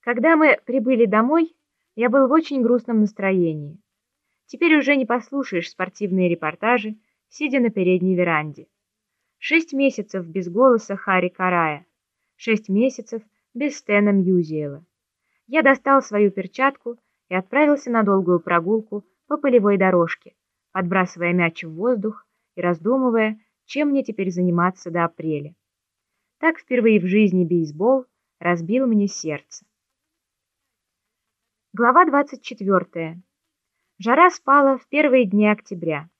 Когда мы прибыли домой, я был в очень грустном настроении. Теперь уже не послушаешь спортивные репортажи, сидя на передней веранде. Шесть месяцев без голоса Хари Карая. Шесть месяцев без Стена Мьюзиэла. Я достал свою перчатку и отправился на долгую прогулку по полевой дорожке, подбрасывая мяч в воздух и раздумывая, чем мне теперь заниматься до апреля. Так впервые в жизни бейсбол разбил мне сердце. Глава 24. Жара спала в первые дни октября.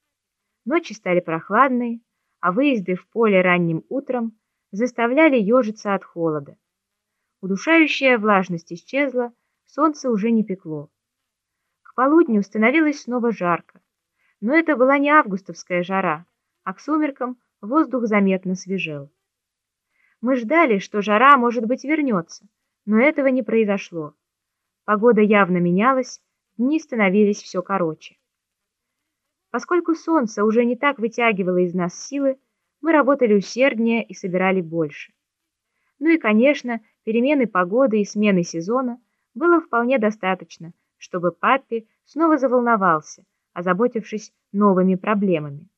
Ночи стали прохладные, а выезды в поле ранним утром заставляли ежиться от холода. Удушающая влажность исчезла, солнце уже не пекло. К полудню становилось снова жарко, но это была не августовская жара, а к сумеркам воздух заметно свежел. Мы ждали, что жара, может быть, вернется, но этого не произошло. Погода явно менялась, дни становились все короче. Поскольку солнце уже не так вытягивало из нас силы, мы работали усерднее и собирали больше. Ну и, конечно, перемены погоды и смены сезона было вполне достаточно, чтобы папе снова заволновался, озаботившись новыми проблемами.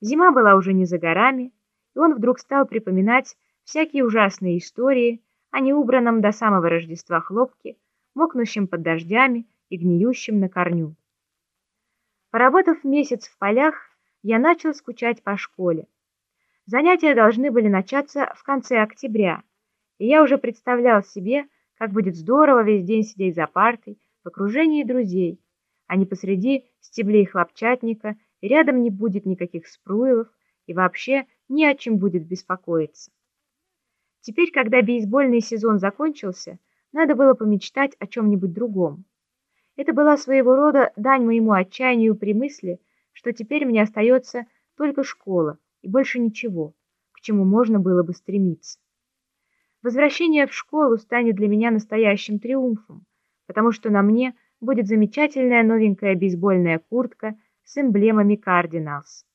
Зима была уже не за горами, и он вдруг стал припоминать всякие ужасные истории о неубранном до самого Рождества хлопке, мокнущим под дождями и гниющим на корню. Поработав месяц в полях, я начал скучать по школе. Занятия должны были начаться в конце октября, и я уже представлял себе, как будет здорово весь день сидеть за партой в окружении друзей, а не посреди стеблей хлопчатника, и рядом не будет никаких спруилов, и вообще ни о чем будет беспокоиться. Теперь, когда бейсбольный сезон закончился, надо было помечтать о чем-нибудь другом. Это была своего рода дань моему отчаянию при мысли, что теперь мне остается только школа и больше ничего, к чему можно было бы стремиться. Возвращение в школу станет для меня настоящим триумфом, потому что на мне будет замечательная новенькая бейсбольная куртка с эмблемами Cardinals.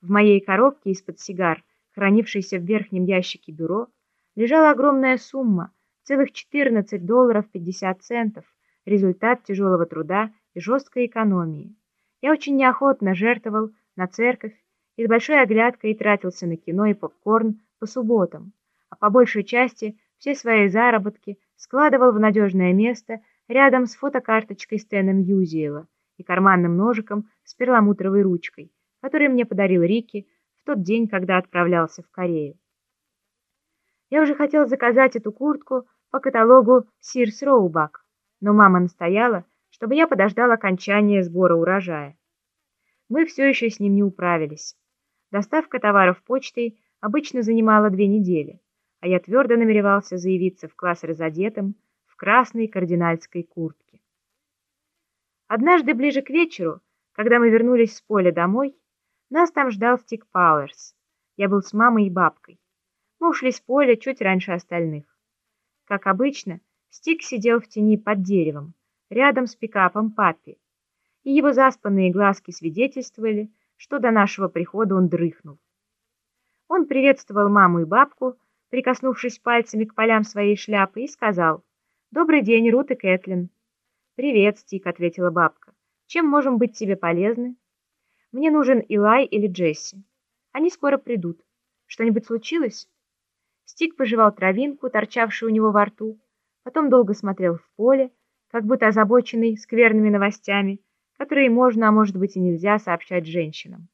В моей коробке из-под сигар, хранившейся в верхнем ящике бюро, лежала огромная сумма – целых 14 долларов 50 центов, результат тяжелого труда и жесткой экономии. Я очень неохотно жертвовал на церковь и с большой оглядкой тратился на кино и попкорн по субботам, а по большей части все свои заработки складывал в надежное место рядом с фотокарточкой Стэна Мьюзиэла и карманным ножиком с перламутровой ручкой, который мне подарил Рики в тот день, когда отправлялся в Корею. Я уже хотел заказать эту куртку по каталогу Сирс Роубак, но мама настояла, чтобы я подождал окончания сбора урожая. Мы все еще с ним не управились. Доставка товаров почтой обычно занимала две недели, а я твердо намеревался заявиться в класс разодетым в красной кардинальской куртке. Однажды ближе к вечеру, когда мы вернулись с поля домой, нас там ждал Стик Пауэрс. Я был с мамой и бабкой. Мы ушли с поля чуть раньше остальных. Как обычно, Стик сидел в тени под деревом, рядом с пикапом папи, и его заспанные глазки свидетельствовали, что до нашего прихода он дрыхнул. Он приветствовал маму и бабку, прикоснувшись пальцами к полям своей шляпы, и сказал «Добрый день, Рут и Кэтлин». «Привет, Стик», — ответила бабка. «Чем можем быть тебе полезны?» «Мне нужен Илай или Джесси. Они скоро придут. Что-нибудь случилось?» Стик пожевал травинку, торчавшую у него во рту, потом долго смотрел в поле, как будто озабоченный скверными новостями, которые можно, а может быть и нельзя сообщать женщинам.